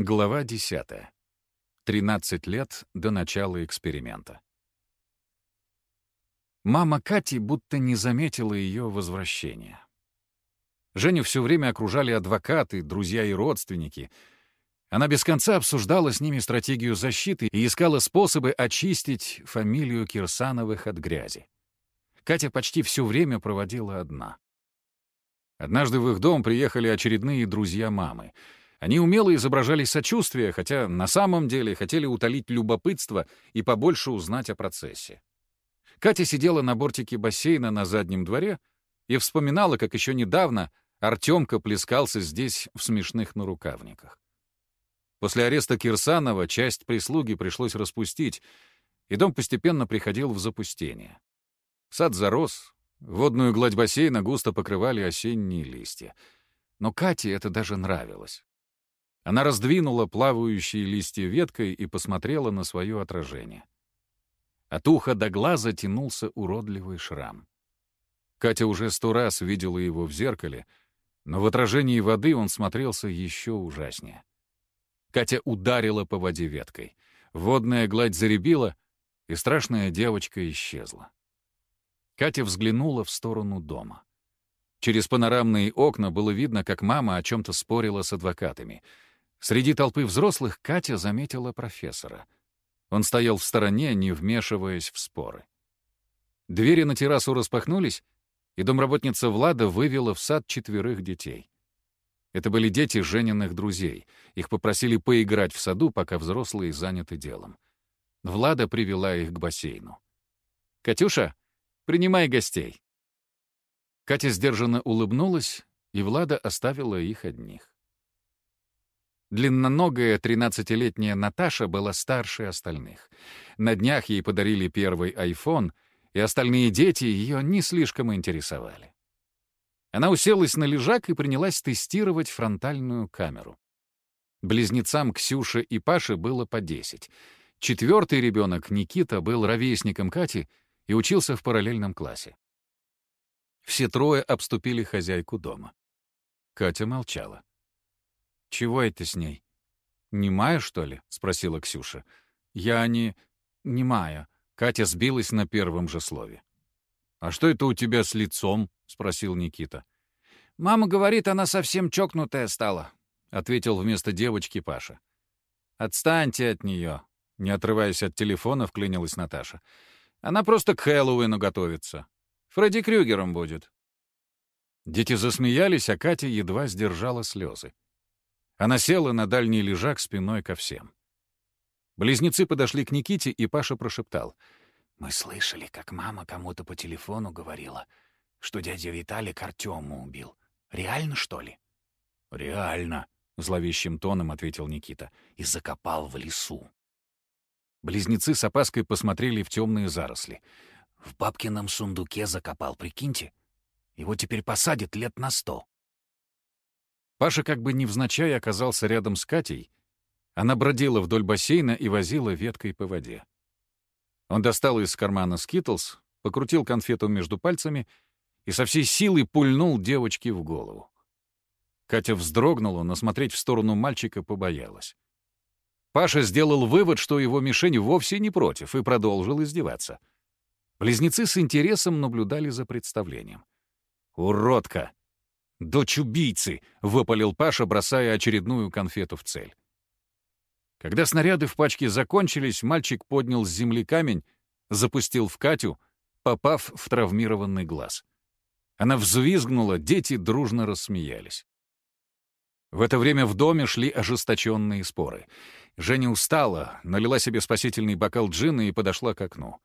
Глава 10. 13 лет до начала эксперимента. Мама Кати будто не заметила ее возвращения. Женю все время окружали адвокаты, друзья и родственники. Она без конца обсуждала с ними стратегию защиты и искала способы очистить фамилию Кирсановых от грязи. Катя почти все время проводила одна. Однажды в их дом приехали очередные друзья мамы — они умело изображали сочувствие, хотя на самом деле хотели утолить любопытство и побольше узнать о процессе. Катя сидела на бортике бассейна на заднем дворе и вспоминала, как еще недавно Артемка плескался здесь в смешных нарукавниках. После ареста Кирсанова часть прислуги пришлось распустить, и дом постепенно приходил в запустение. Сад зарос, водную гладь бассейна густо покрывали осенние листья. Но Кате это даже нравилось. Она раздвинула плавающие листья веткой и посмотрела на свое отражение. От уха до глаза тянулся уродливый шрам. Катя уже сто раз видела его в зеркале, но в отражении воды он смотрелся еще ужаснее. Катя ударила по воде веткой. Водная гладь заребила, и страшная девочка исчезла. Катя взглянула в сторону дома. Через панорамные окна было видно, как мама о чем-то спорила с адвокатами — Среди толпы взрослых Катя заметила профессора. Он стоял в стороне, не вмешиваясь в споры. Двери на террасу распахнулись, и домработница Влада вывела в сад четверых детей. Это были дети Жениных друзей. Их попросили поиграть в саду, пока взрослые заняты делом. Влада привела их к бассейну. «Катюша, принимай гостей». Катя сдержанно улыбнулась, и Влада оставила их одних. Длинноногая тринадцатилетняя Наташа была старше остальных. На днях ей подарили первый iPhone, и остальные дети ее не слишком интересовали. Она уселась на лежак и принялась тестировать фронтальную камеру. Близнецам Ксюше и Паше было по 10. Четвертый ребенок, Никита, был ровесником Кати и учился в параллельном классе. Все трое обступили хозяйку дома. Катя молчала. «Чего это с ней?» «Немая, что ли?» — спросила Ксюша. «Я не... немая». Катя сбилась на первом же слове. «А что это у тебя с лицом?» — спросил Никита. «Мама говорит, она совсем чокнутая стала», — ответил вместо девочки Паша. «Отстаньте от нее», — не отрываясь от телефона, вклинилась Наташа. «Она просто к Хэллоуину готовится. Фредди Крюгером будет». Дети засмеялись, а Катя едва сдержала слезы. Она села на дальний лежак спиной ко всем. Близнецы подошли к Никите, и Паша прошептал. «Мы слышали, как мама кому-то по телефону говорила, что дядя Виталик Артему убил. Реально, что ли?» «Реально», — зловещим тоном ответил Никита. «И закопал в лесу». Близнецы с опаской посмотрели в темные заросли. «В бабкином сундуке закопал, прикиньте. Его теперь посадят лет на сто». Паша как бы невзначай оказался рядом с Катей. Она бродила вдоль бассейна и возила веткой по воде. Он достал из кармана скитлс, покрутил конфету между пальцами и со всей силы пульнул девочке в голову. Катя вздрогнула, но смотреть в сторону мальчика побоялась. Паша сделал вывод, что его мишень вовсе не против, и продолжил издеваться. Близнецы с интересом наблюдали за представлением. «Уродка!» «Дочь убийцы!» — выпалил Паша, бросая очередную конфету в цель. Когда снаряды в пачке закончились, мальчик поднял с земли камень, запустил в Катю, попав в травмированный глаз. Она взвизгнула, дети дружно рассмеялись. В это время в доме шли ожесточенные споры. Женя устала, налила себе спасительный бокал джина и подошла к окну.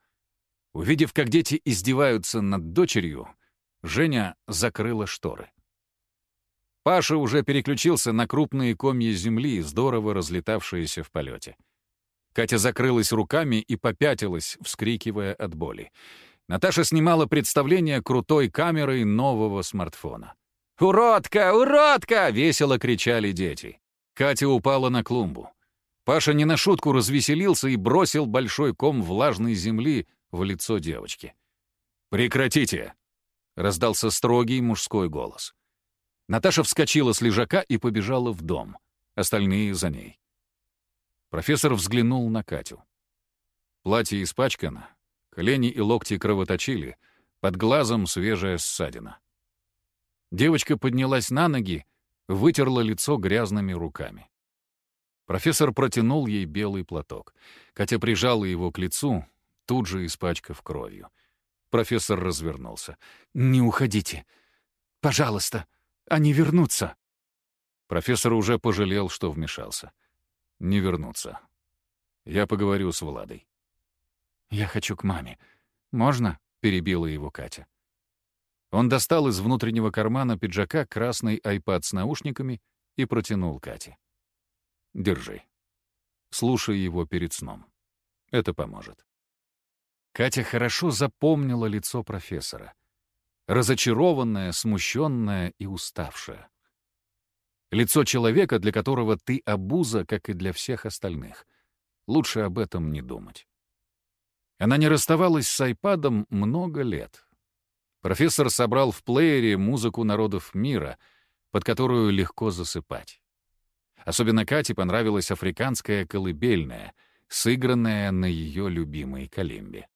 Увидев, как дети издеваются над дочерью, Женя закрыла шторы. Паша уже переключился на крупные комья земли, здорово разлетавшиеся в полете. Катя закрылась руками и попятилась, вскрикивая от боли. Наташа снимала представление крутой камерой нового смартфона. «Уродка! Уродка!» — весело кричали дети. Катя упала на клумбу. Паша не на шутку развеселился и бросил большой ком влажной земли в лицо девочки. «Прекратите!» — раздался строгий мужской голос. Наташа вскочила с лежака и побежала в дом. Остальные за ней. Профессор взглянул на Катю. Платье испачкано, колени и локти кровоточили, под глазом свежая ссадина. Девочка поднялась на ноги, вытерла лицо грязными руками. Профессор протянул ей белый платок. Катя прижала его к лицу, тут же испачкав кровью. Профессор развернулся. «Не уходите. Пожалуйста, они вернутся». Профессор уже пожалел, что вмешался. «Не вернутся. Я поговорю с Владой». «Я хочу к маме. Можно?» — перебила его Катя. Он достал из внутреннего кармана пиджака красный айпад с наушниками и протянул Кате. «Держи. Слушай его перед сном. Это поможет». Катя хорошо запомнила лицо профессора. Разочарованное, смущенное и уставшее. Лицо человека, для которого ты обуза, как и для всех остальных. Лучше об этом не думать. Она не расставалась с айпадом много лет. Профессор собрал в плеере музыку народов мира, под которую легко засыпать. Особенно Кате понравилась африканская колыбельная, сыгранная на ее любимой калимбе.